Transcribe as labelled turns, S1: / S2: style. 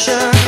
S1: Sure.